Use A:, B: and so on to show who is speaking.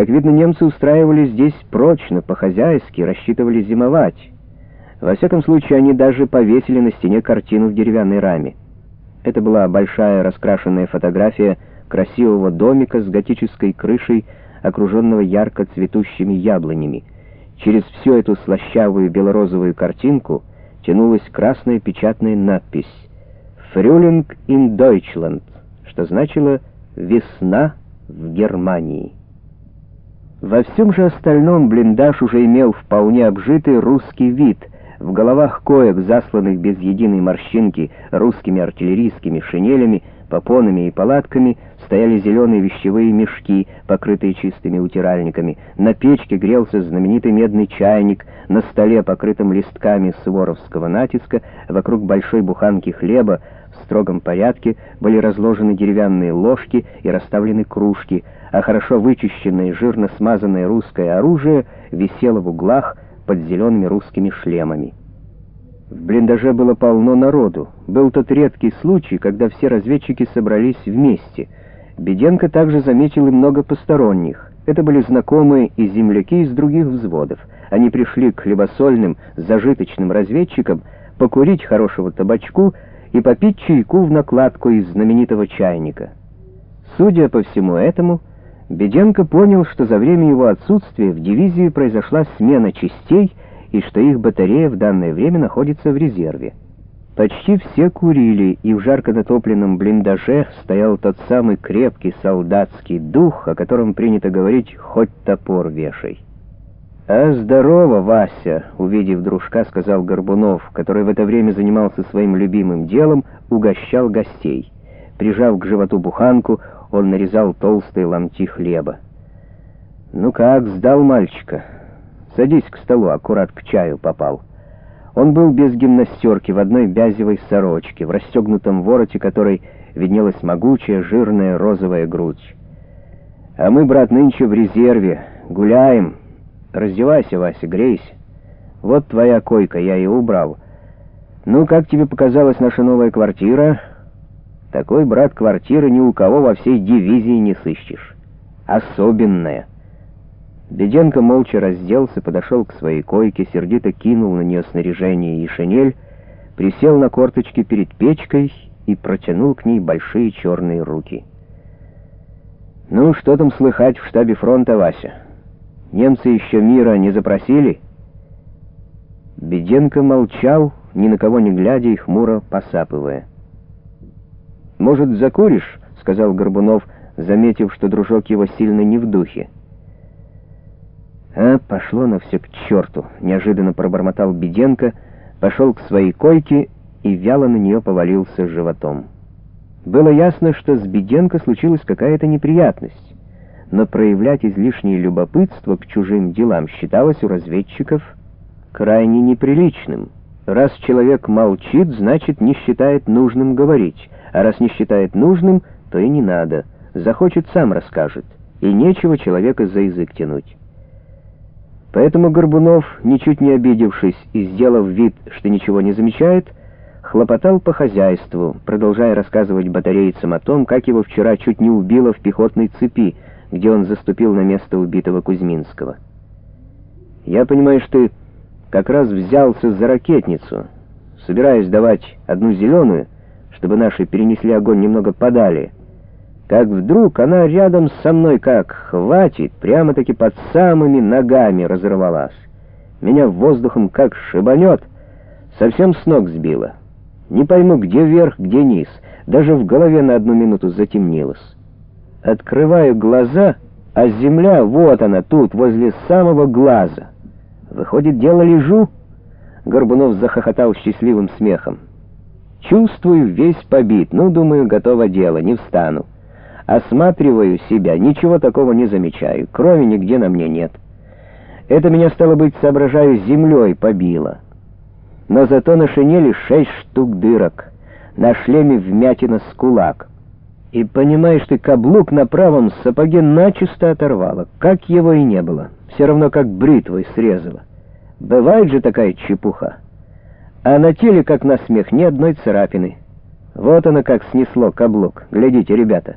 A: Как видно, немцы устраивались здесь прочно, по-хозяйски, рассчитывали зимовать. Во всяком случае, они даже повесили на стене картину в деревянной раме. Это была большая раскрашенная фотография красивого домика с готической крышей, окруженного ярко цветущими яблонями. Через всю эту слащавую белорозовую картинку тянулась красная печатная надпись «Фрюлинг in Deutschland», что значило «Весна в Германии». Во всем же остальном блиндаж уже имел вполне обжитый русский вид. В головах коек, засланных без единой морщинки русскими артиллерийскими шинелями, попонами и палатками, стояли зеленые вещевые мешки, покрытые чистыми утиральниками. На печке грелся знаменитый медный чайник, на столе, покрытым листками своровского натиска, вокруг большой буханки хлеба, в строгом порядке были разложены деревянные ложки и расставлены кружки, а хорошо вычищенное жирно смазанное русское оружие висело в углах под зелеными русскими шлемами. В блиндаже было полно народу. Был тот редкий случай, когда все разведчики собрались вместе. Беденко также заметил и много посторонних. Это были знакомые и земляки из других взводов. Они пришли к хлебосольным, зажиточным разведчикам покурить хорошего табачку, и попить чайку в накладку из знаменитого чайника. Судя по всему этому, Беденко понял, что за время его отсутствия в дивизии произошла смена частей и что их батарея в данное время находится в резерве. Почти все курили, и в жарко натопленном блиндаже стоял тот самый крепкий солдатский дух, о котором принято говорить «хоть топор вешай». «А здорово, Вася!» — увидев дружка, сказал Горбунов, который в это время занимался своим любимым делом, угощал гостей. Прижав к животу буханку, он нарезал толстые ломти хлеба. «Ну как, сдал мальчика? Садись к столу, аккурат к чаю попал». Он был без гимнастерки, в одной бязевой сорочке, в расстегнутом вороте которой виднелась могучая жирная розовая грудь. «А мы, брат, нынче в резерве, гуляем». Раздевайся, Вася, грейся. Вот твоя койка, я ее убрал. Ну, как тебе показалась наша новая квартира? Такой, брат, квартиры ни у кого во всей дивизии не сыщешь. Особенная. Беденко молча разделся, подошел к своей койке, сердито кинул на нее снаряжение и шинель, присел на корточки перед печкой и протянул к ней большие черные руки. «Ну, что там слыхать в штабе фронта, Вася?» Немцы еще мира не запросили?» Беденко молчал, ни на кого не глядя и хмуро посапывая. «Может, закуришь?» — сказал Горбунов, заметив, что дружок его сильно не в духе. «А, пошло на все к черту!» — неожиданно пробормотал Беденко, пошел к своей койке и вяло на нее повалился животом. Было ясно, что с Беденко случилась какая-то неприятность но проявлять излишнее любопытство к чужим делам считалось у разведчиков крайне неприличным. Раз человек молчит, значит, не считает нужным говорить, а раз не считает нужным, то и не надо. Захочет, сам расскажет, и нечего человека за язык тянуть. Поэтому Горбунов, ничуть не обидевшись и сделав вид, что ничего не замечает, хлопотал по хозяйству, продолжая рассказывать батарейцам о том, как его вчера чуть не убило в пехотной цепи, где он заступил на место убитого Кузьминского. «Я понимаю, что ты как раз взялся за ракетницу, собираясь давать одну зеленую, чтобы наши перенесли огонь немного подали. Как вдруг она рядом со мной как хватит, прямо-таки под самыми ногами разорвалась. Меня воздухом как шибанет, совсем с ног сбила. Не пойму, где верх, где низ, даже в голове на одну минуту затемнилось». Открываю глаза, а земля, вот она, тут, возле самого глаза. Выходит, дело лежу. Горбунов захохотал счастливым смехом. Чувствую, весь побит. Ну, думаю, готово дело, не встану. Осматриваю себя, ничего такого не замечаю. Крови нигде на мне нет. Это меня, стало быть, соображаю, землей побило. Но зато на шинели шесть штук дырок. На шлеме вмятина с кулак. И понимаешь ты, каблук на правом сапоге начисто оторвало, как его и не было, все равно как бритвой срезало. Бывает же такая чепуха. А на теле, как на смех, ни одной царапины. Вот оно как снесло каблук. Глядите, ребята.